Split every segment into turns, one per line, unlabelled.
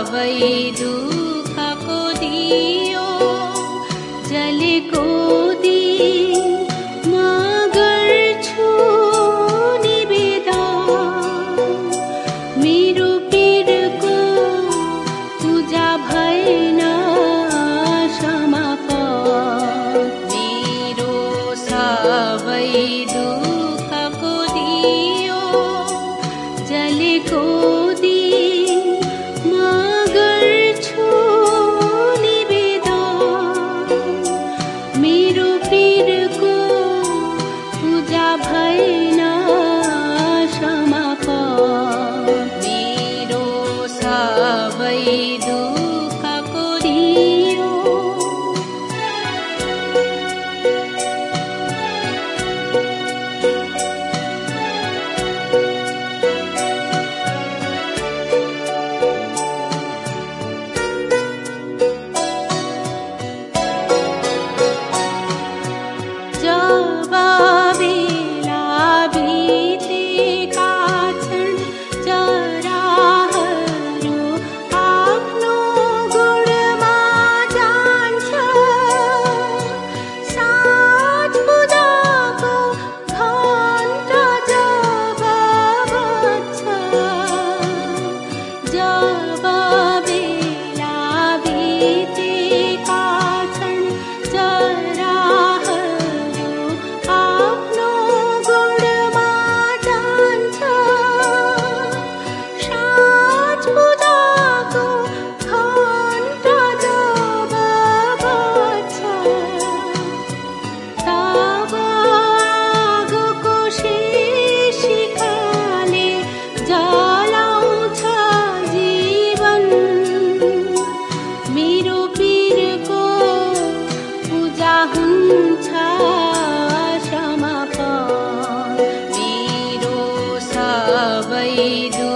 ಅವೈದು सबै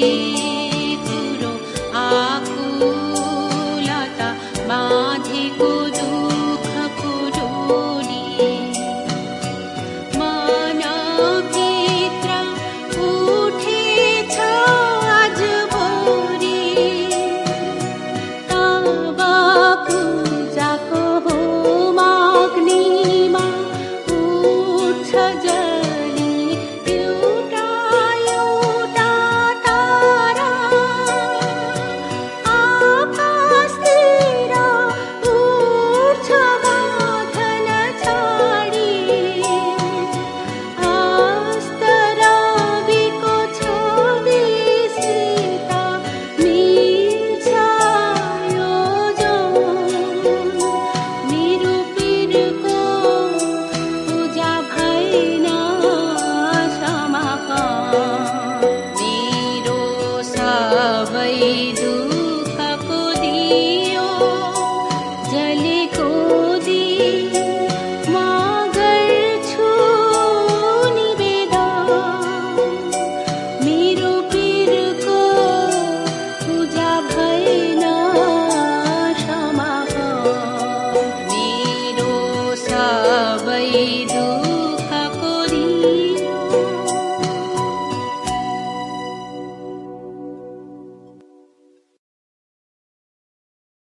you. तू जी